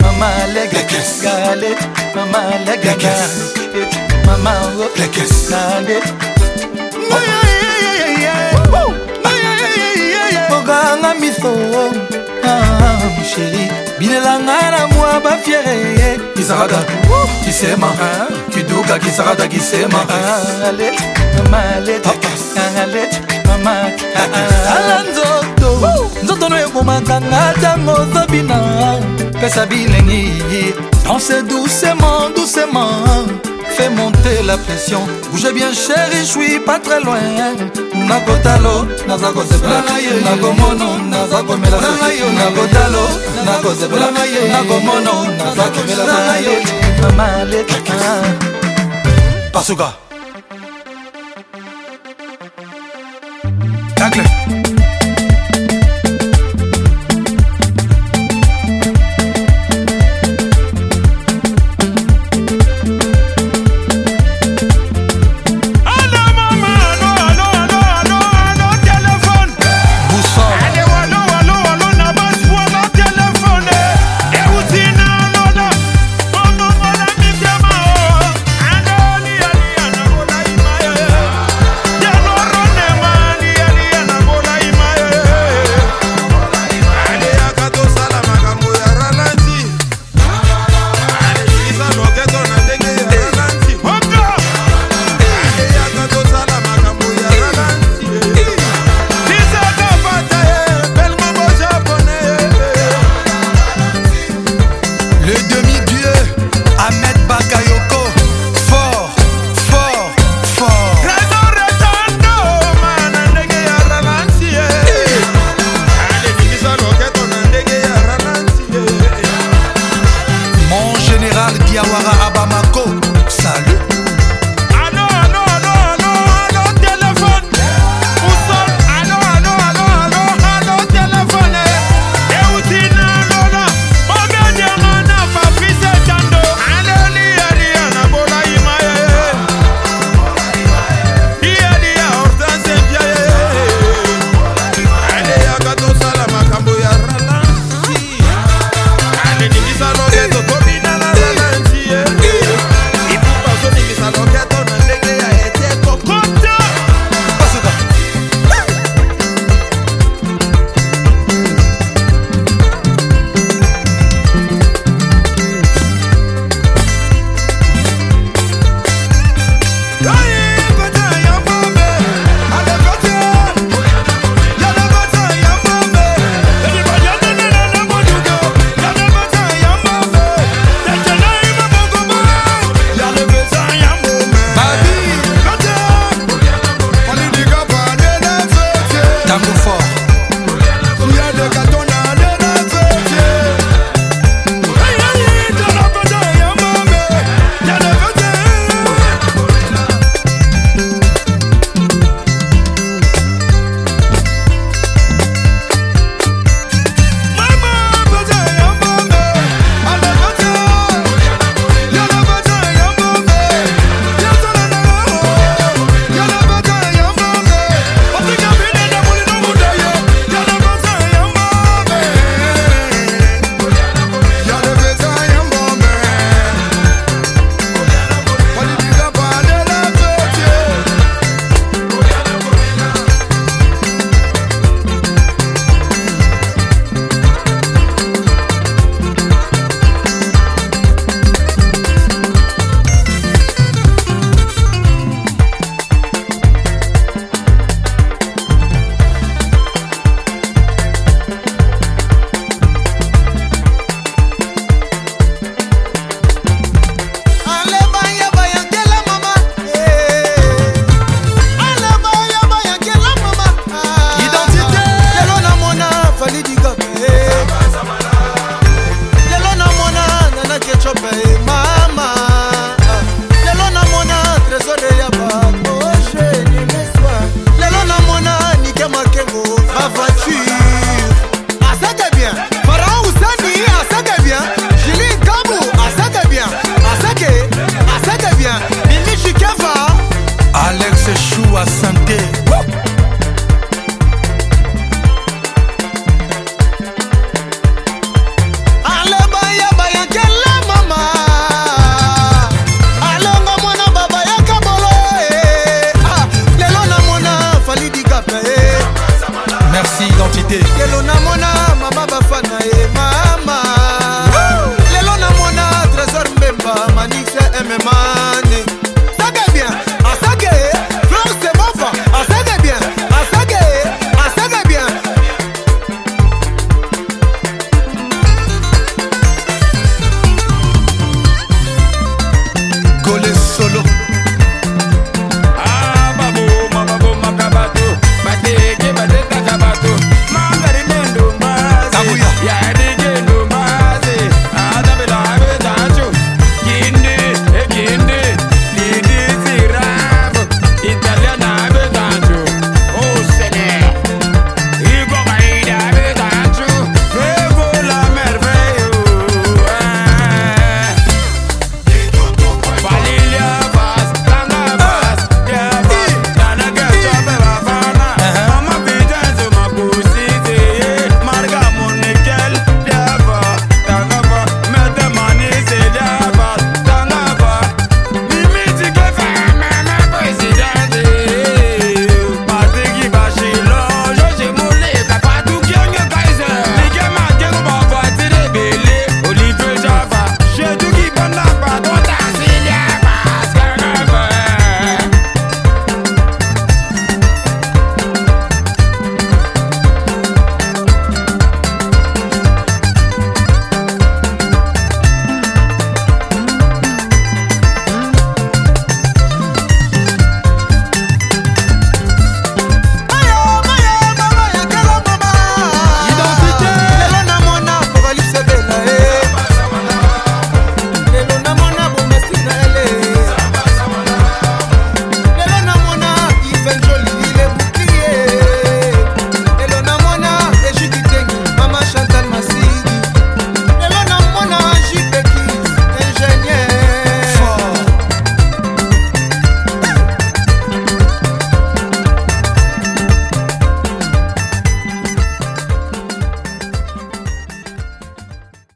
maman, allez, La gaga, caisse. maman, oh, La caisse. allez. oganga miso ah, chéri bilelanga na mwa bafiere Kisarada. Kisema. Kiduka kisarada pesa bilengi danse doucement doucement Fais monter la pression. Bouge bien chéri, je suis pas très loin. Nakotalo naza kosepela nakomono naza komela nakotalo nakozepela nakomono naza komela mama leka Pasuka. Tacle.